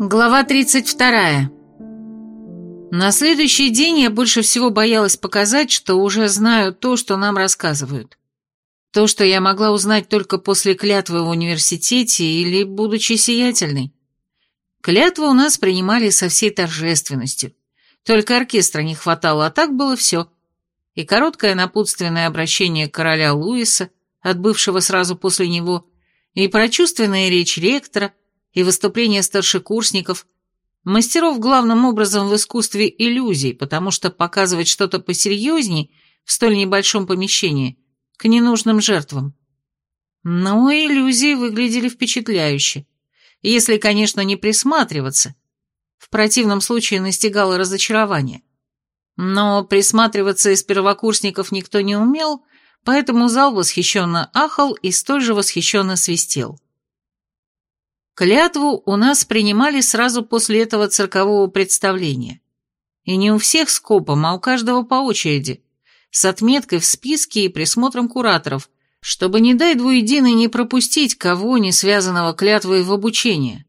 Глава 32. На следующий день я больше всего боялась показать, что уже знаю то, что нам рассказывают. То, что я могла узнать только после клятвы в университете или будучи сиятельной. Клятву у нас принимали со всей торжественностью. Только оркестра не хватало, а так было все. И короткое напутственное обращение короля Луиса, отбывшего сразу после него, и прочувственная речь ректора, и выступления старшекурсников, мастеров главным образом в искусстве иллюзий, потому что показывать что-то посерьезней в столь небольшом помещении к ненужным жертвам. Но иллюзии выглядели впечатляюще, если, конечно, не присматриваться. В противном случае настигало разочарование. Но присматриваться из первокурсников никто не умел, поэтому зал восхищенно ахал и столь же восхищенно свистел. Клятву у нас принимали сразу после этого циркового представления. И не у всех скопом, а у каждого по очереди, с отметкой в списке и присмотром кураторов, чтобы, не дай двуединой, не пропустить кого, не связанного клятвой в обучение.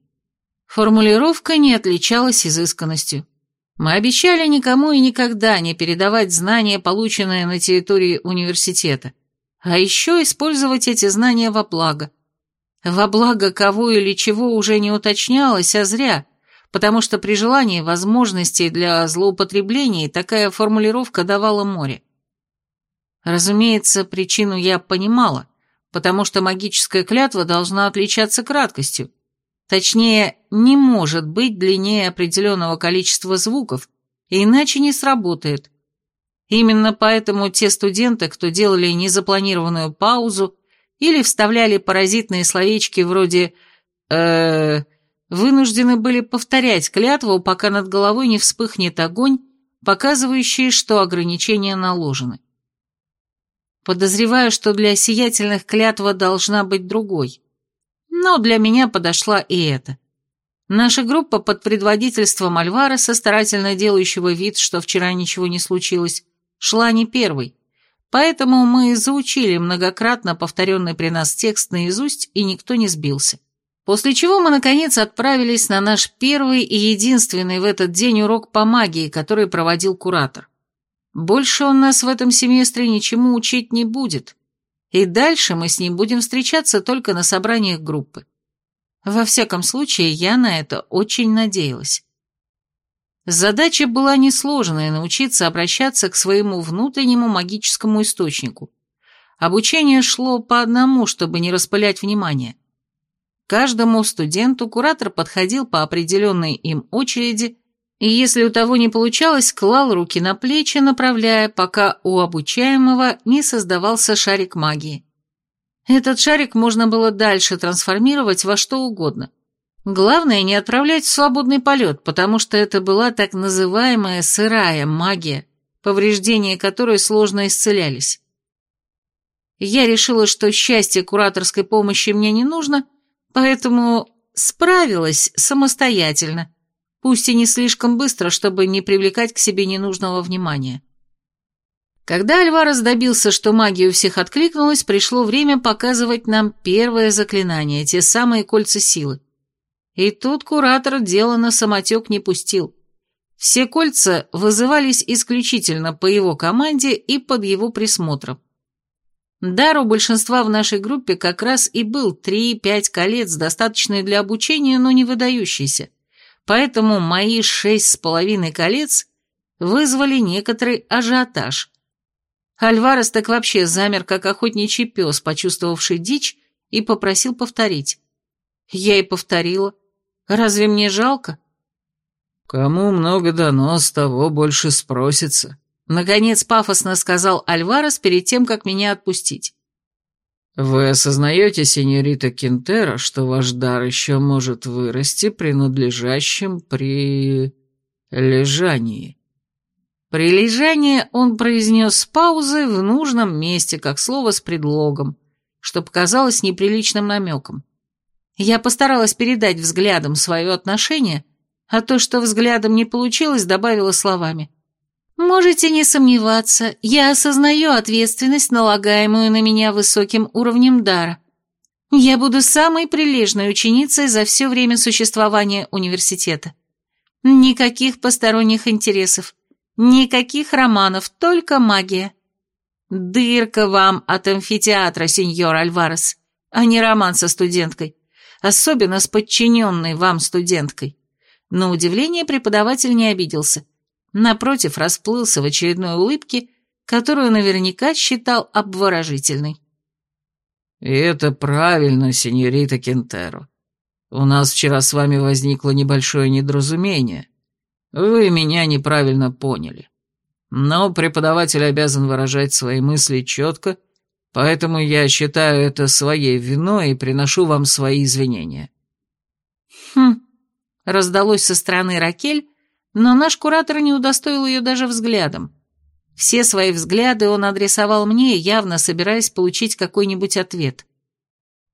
Формулировка не отличалась изысканностью. Мы обещали никому и никогда не передавать знания, полученные на территории университета, а еще использовать эти знания во благо – во благо кого или чего уже не уточнялось, а зря, потому что при желании возможностей для злоупотреблений такая формулировка давала море. Разумеется, причину я понимала, потому что магическая клятва должна отличаться краткостью. Точнее, не может быть длиннее определенного количества звуков, иначе не сработает. Именно поэтому те студенты, кто делали незапланированную паузу или вставляли паразитные словечки вроде э вынуждены были повторять клятву, пока над головой не вспыхнет огонь, показывающий, что ограничения наложены. Подозреваю, что для сиятельных клятва должна быть другой. Но для меня подошла и эта. Наша группа под предводительством Альвареса, старательно делающего вид, что вчера ничего не случилось, шла не первой. Поэтому мы заучили многократно повторенный при нас текст наизусть, и никто не сбился. После чего мы, наконец, отправились на наш первый и единственный в этот день урок по магии, который проводил куратор. Больше он нас в этом семестре ничему учить не будет, и дальше мы с ним будем встречаться только на собраниях группы. Во всяком случае, я на это очень надеялась. Задача была несложная – научиться обращаться к своему внутреннему магическому источнику. Обучение шло по одному, чтобы не распылять внимание. Каждому студенту куратор подходил по определенной им очереди, и если у того не получалось, клал руки на плечи, направляя, пока у обучаемого не создавался шарик магии. Этот шарик можно было дальше трансформировать во что угодно – Главное не отправлять в свободный полет, потому что это была так называемая сырая магия, повреждения которой сложно исцелялись. Я решила, что счастье кураторской помощи мне не нужно, поэтому справилась самостоятельно, пусть и не слишком быстро, чтобы не привлекать к себе ненужного внимания. Когда Альварес добился, что магия у всех откликнулась, пришло время показывать нам первое заклинание, те самые кольца силы. И тут куратор дело на самотек не пустил. Все кольца вызывались исключительно по его команде и под его присмотром. Дар у большинства в нашей группе как раз и был 3-5 колец, достаточные для обучения, но не выдающиеся. Поэтому мои шесть с половиной колец вызвали некоторый ажиотаж. Альварес так вообще замер, как охотничий пес, почувствовавший дичь, и попросил повторить. Я и повторила. Разве мне жалко?» «Кому много дано, с того больше спросится», — наконец пафосно сказал Альварес перед тем, как меня отпустить. «Вы осознаете, сеньорита Кентера, что ваш дар еще может вырасти при надлежащем при... лежании?» Прилежание он произнес с паузой в нужном месте, как слово с предлогом, что показалось неприличным намеком. Я постаралась передать взглядом свое отношение, а то, что взглядом не получилось, добавила словами. «Можете не сомневаться, я осознаю ответственность, налагаемую на меня высоким уровнем дара. Я буду самой прилежной ученицей за все время существования университета. Никаких посторонних интересов, никаких романов, только магия. Дырка вам от амфитеатра, сеньор Альварес, а не роман со студенткой, особенно с подчиненной вам студенткой. На удивление преподаватель не обиделся. Напротив, расплылся в очередной улыбке, которую наверняка считал обворожительной. «И это правильно, сеньорита Кентеро. У нас вчера с вами возникло небольшое недоразумение. Вы меня неправильно поняли. Но преподаватель обязан выражать свои мысли четко, поэтому я считаю это своей виной и приношу вам свои извинения». «Хм», — раздалось со стороны Ракель, но наш куратор не удостоил ее даже взглядом. Все свои взгляды он адресовал мне, явно собираясь получить какой-нибудь ответ.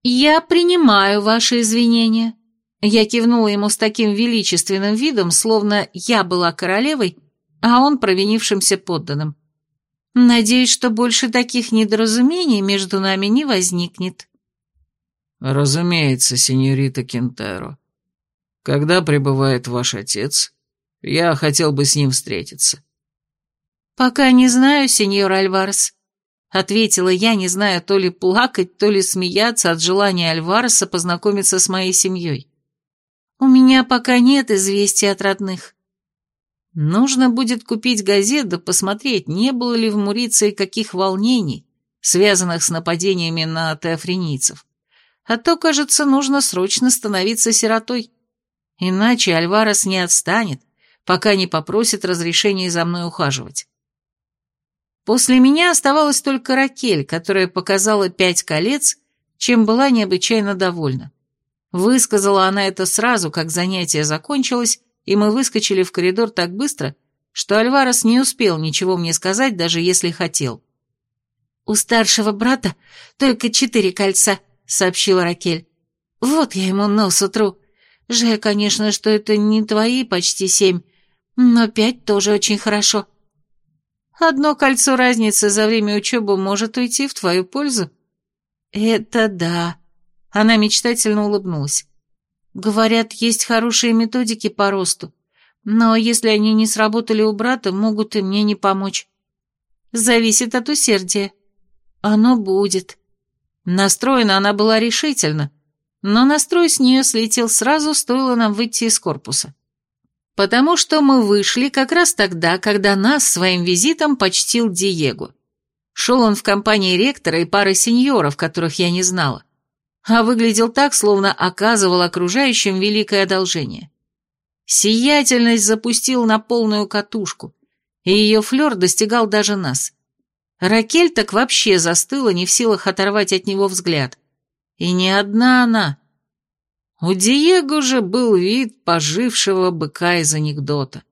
«Я принимаю ваши извинения». Я кивнула ему с таким величественным видом, словно я была королевой, а он провинившимся подданным. Надеюсь, что больше таких недоразумений между нами не возникнет. Разумеется, сеньорита Кентеро. Когда прибывает ваш отец, я хотел бы с ним встретиться. «Пока не знаю, сеньор Альварес», — ответила я, не зная то ли плакать, то ли смеяться от желания Альвареса познакомиться с моей семьей. «У меня пока нет известий от родных». Нужно будет купить газету, посмотреть, не было ли в Муриции каких волнений, связанных с нападениями на теофреницев. А то, кажется, нужно срочно становиться сиротой. Иначе Альварес не отстанет, пока не попросит разрешения за мной ухаживать. После меня оставалась только Ракель, которая показала пять колец, чем была необычайно довольна. Высказала она это сразу, как занятие закончилось, и мы выскочили в коридор так быстро, что Альварес не успел ничего мне сказать, даже если хотел. «У старшего брата только четыре кольца», — сообщила Ракель. «Вот я ему нос утру. Жаль, конечно, что это не твои почти семь, но пять тоже очень хорошо». Одно кольцо разницы за время учебы может уйти в твою пользу. Это да. Она мечтательно улыбнулась. Говорят, есть хорошие методики по росту, но если они не сработали у брата, могут и мне не помочь. Зависит от усердия. Оно будет. Настроена она была решительно, но настрой с нее слетел сразу, стоило нам выйти из корпуса потому что мы вышли как раз тогда, когда нас своим визитом почтил Диего. Шел он в компании ректора и пары сеньоров, которых я не знала, а выглядел так, словно оказывал окружающим великое одолжение. Сиятельность запустил на полную катушку, и ее флер достигал даже нас. Ракель так вообще застыла, не в силах оторвать от него взгляд. И не одна она — у Диего же был вид пожившего быка из анекдота.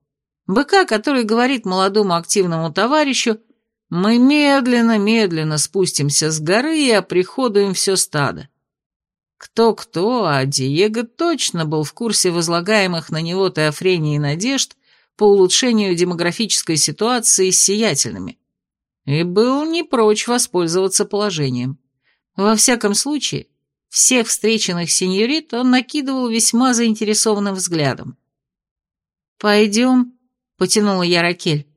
Быка, который говорит молодому активному товарищу, мы медленно-медленно спустимся с горы и оприходуем все стадо. Кто-кто, а Диего точно был в курсе возлагаемых на него теофрений и надежд по улучшению демографической ситуации с сиятельными, и был не прочь воспользоваться положением. Во всяком случае, всех встреченных сеньорит он накидывал весьма заинтересованным взглядом. «Пойдем», — потянула я Ракель.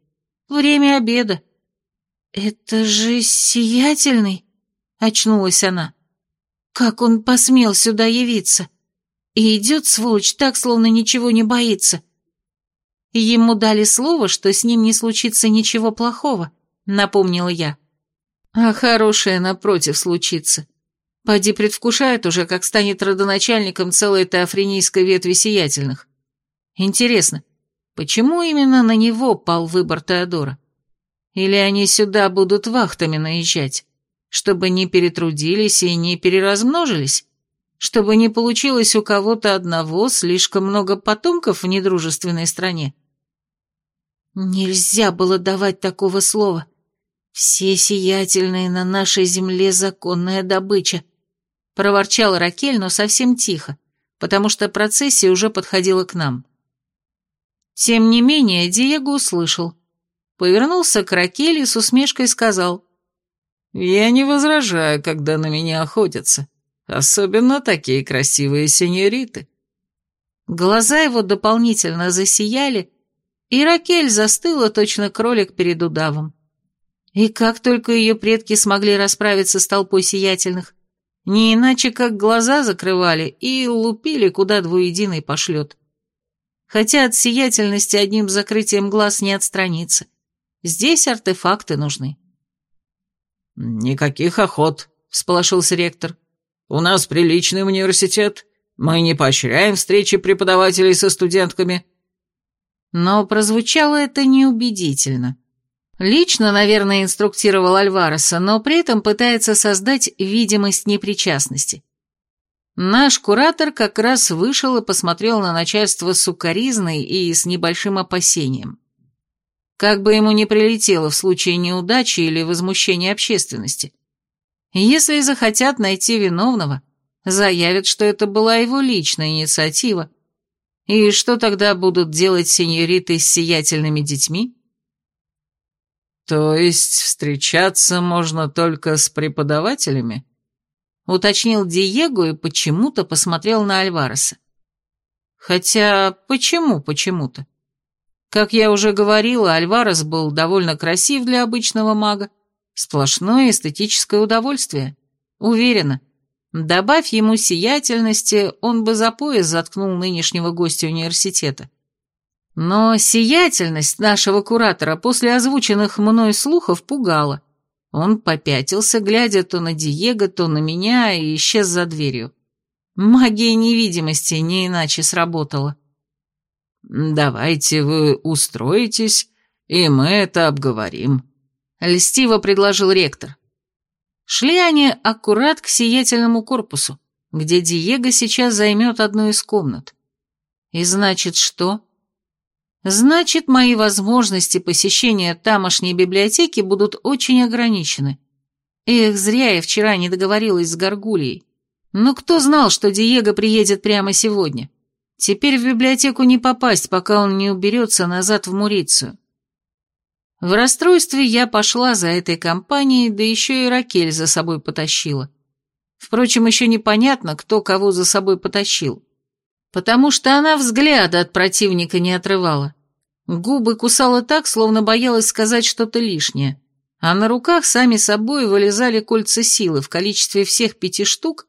«Время обеда». «Это же сиятельный», — очнулась она. «Как он посмел сюда явиться? И идет, сволочь, так, словно ничего не боится». Ему дали слово, что с ним не случится ничего плохого, напомнила я. А хорошее, напротив, случится. Пади предвкушает уже, как станет родоначальником целой теофренийской ветви сиятельных. Интересно, почему именно на него пал выбор Теодора? Или они сюда будут вахтами наезжать, чтобы не перетрудились и не переразмножились? Чтобы не получилось у кого-то одного слишком много потомков в недружественной стране? Нельзя было давать такого слова. Все сиятельные на нашей земле законная добыча проворчала Ракель, но совсем тихо, потому что процессия уже подходила к нам. Тем не менее, Диего услышал. Повернулся к Ракель и с усмешкой сказал. «Я не возражаю, когда на меня охотятся. Особенно такие красивые сеньориты». Глаза его дополнительно засияли, и Ракель застыла точно кролик перед удавом. И как только ее предки смогли расправиться с толпой сиятельных, не иначе как глаза закрывали и лупили, куда двуединый пошлет. Хотя от сиятельности одним закрытием глаз не отстраниться. Здесь артефакты нужны. «Никаких охот», — всполошился ректор. «У нас приличный университет. Мы не поощряем встречи преподавателей со студентками». Но прозвучало это неубедительно. Лично, наверное, инструктировал Альвареса, но при этом пытается создать видимость непричастности. Наш куратор как раз вышел и посмотрел на начальство с укоризной и с небольшим опасением. Как бы ему не прилетело в случае неудачи или возмущения общественности. Если захотят найти виновного, заявят, что это была его личная инициатива, и что тогда будут делать сеньориты с сиятельными детьми? То есть встречаться можно только с преподавателями? Уточнил Диего и почему-то посмотрел на Альвареса. Хотя, почему почему-то? Как я уже говорила, Альварес был довольно красив для обычного мага. Сплошное эстетическое удовольствие. Уверена, Добавь ему сиятельности, он бы за пояс заткнул нынешнего гостя университета. Но сиятельность нашего куратора после озвученных мной слухов пугала. Он попятился, глядя то на Диего, то на меня, и исчез за дверью. Магия невидимости не иначе сработала. «Давайте вы устроитесь, и мы это обговорим», — льстиво предложил ректор. Шли они аккурат к сиятельному корпусу, где Диего сейчас займет одну из комнат. И значит что? Значит, мои возможности посещения тамошней библиотеки будут очень ограничены. Эх, зря я вчера не договорилась с Гаргулией. Но кто знал, что Диего приедет прямо сегодня? Теперь в библиотеку не попасть, пока он не уберется назад в Мурицию. В расстройстве я пошла за этой компанией, да еще и Ракель за собой потащила. Впрочем, еще непонятно, кто кого за собой потащил. Потому что она взгляда от противника не отрывала. Губы кусала так, словно боялась сказать что-то лишнее. А на руках сами собой вылезали кольца силы в количестве всех пяти штук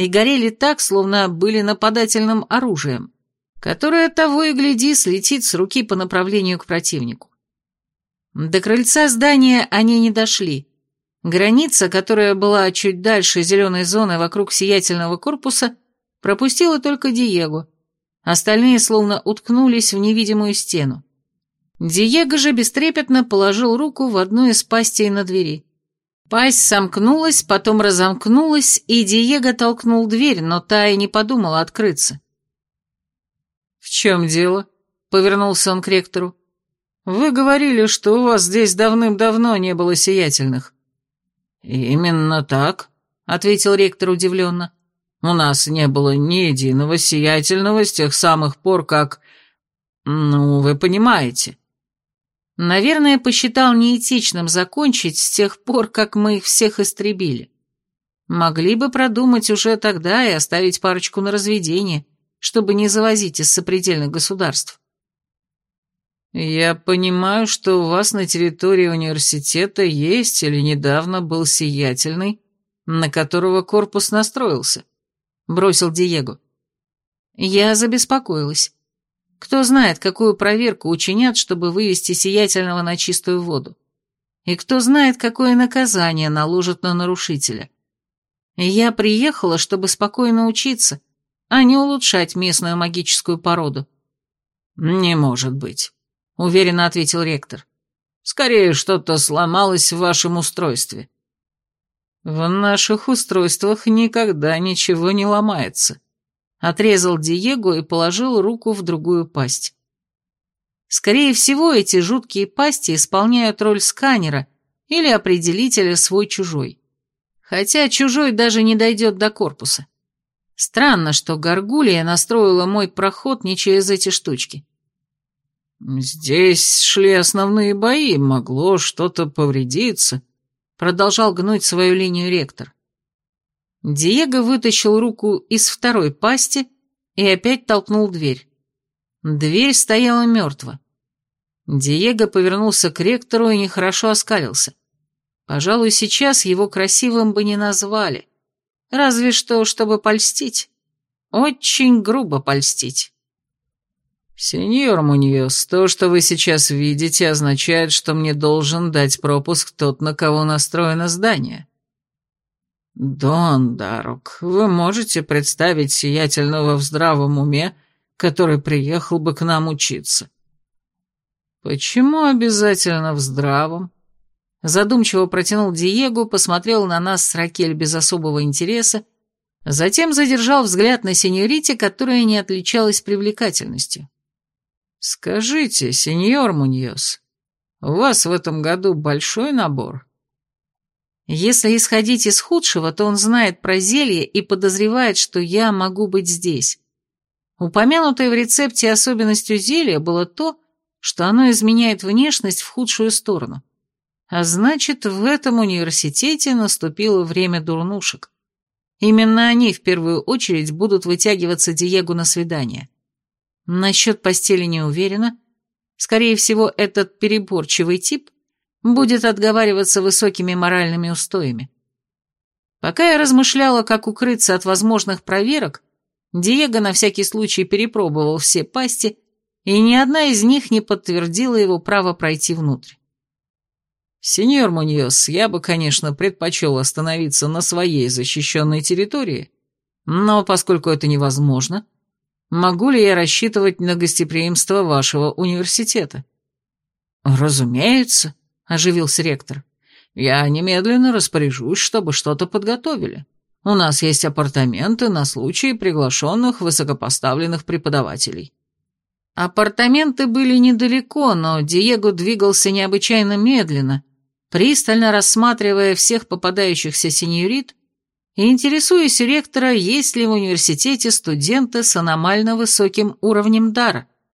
и горели так, словно были нападательным оружием, которое того и гляди слетит с руки по направлению к противнику. До крыльца здания они не дошли. Граница, которая была чуть дальше зеленой зоны вокруг сиятельного корпуса, пропустила только Диего. Остальные словно уткнулись в невидимую стену. Диего же бестрепетно положил руку в одну из пастей на двери. Пасть сомкнулась, потом разомкнулась, и Диего толкнул дверь, но та и не подумала открыться. «В чем дело?» — повернулся он к ректору. Вы говорили, что у вас здесь давным-давно не было сиятельных». «Именно так», — ответил ректор удивленно. «У нас не было ни единого сиятельного с тех самых пор, как... Ну, вы понимаете». Наверное, посчитал неэтичным закончить с тех пор, как мы их всех истребили. Могли бы продумать уже тогда и оставить парочку на разведение, чтобы не завозить из сопредельных государств. «Я понимаю, что у вас на территории университета есть или недавно был сиятельный, на которого корпус настроился», — бросил Диего. Я забеспокоилась. Кто знает, какую проверку учинят, чтобы вывести сиятельного на чистую воду. И кто знает, какое наказание наложат на нарушителя. Я приехала, чтобы спокойно учиться, а не улучшать местную магическую породу. «Не может быть» уверенно ответил ректор. «Скорее, что-то сломалось в вашем устройстве». «В наших устройствах никогда ничего не ломается», — отрезал Диего и положил руку в другую пасть. Скорее всего, эти жуткие пасти исполняют роль сканера или определителя свой-чужой. Хотя чужой даже не дойдет до корпуса. Странно, что Гаргулия настроила мой проход не через эти штучки. «Здесь шли основные бои, могло что-то повредиться», — продолжал гнуть свою линию ректор. Диего вытащил руку из второй пасти и опять толкнул дверь. Дверь стояла мертва. Диего повернулся к ректору и нехорошо оскалился. Пожалуй, сейчас его красивым бы не назвали. Разве что, чтобы польстить. Очень грубо польстить. «Сеньор Муньос, то, что вы сейчас видите, означает, что мне должен дать пропуск тот, на кого настроено здание». «Дон Дарук, вы можете представить сиятельного в здравом уме, который приехал бы к нам учиться?» «Почему обязательно в здравом?» Задумчиво протянул Диего, посмотрел на нас с Ракель без особого интереса, затем задержал взгляд на сеньорите, которая не отличалась привлекательностью. «Скажите, сеньор Муньос, у вас в этом году большой набор?» Если исходить из худшего, то он знает про зелье и подозревает, что я могу быть здесь. Упомянутой в рецепте особенностью зелья было то, что оно изменяет внешность в худшую сторону. А значит, в этом университете наступило время дурнушек. Именно они в первую очередь будут вытягиваться Диегу на свидание. Насчет постели не уверена. Скорее всего, этот переборчивый тип будет отговариваться высокими моральными устоями. Пока я размышляла, как укрыться от возможных проверок, Диего на всякий случай перепробовал все пасти, и ни одна из них не подтвердила его право пройти внутрь. «Сеньор Муньос, я бы, конечно, предпочел остановиться на своей защищенной территории, но поскольку это невозможно, могу ли я рассчитывать на гостеприимство вашего университета?» «Разумеется», оживился ректор. «Я немедленно распоряжусь, чтобы что-то подготовили. У нас есть апартаменты на случай приглашенных высокопоставленных преподавателей». Апартаменты были недалеко, но Диего двигался необычайно медленно, пристально рассматривая всех попадающихся сеньорит и интересуясь у ректора, есть ли в университете студенты с аномально высоким уровнем дара –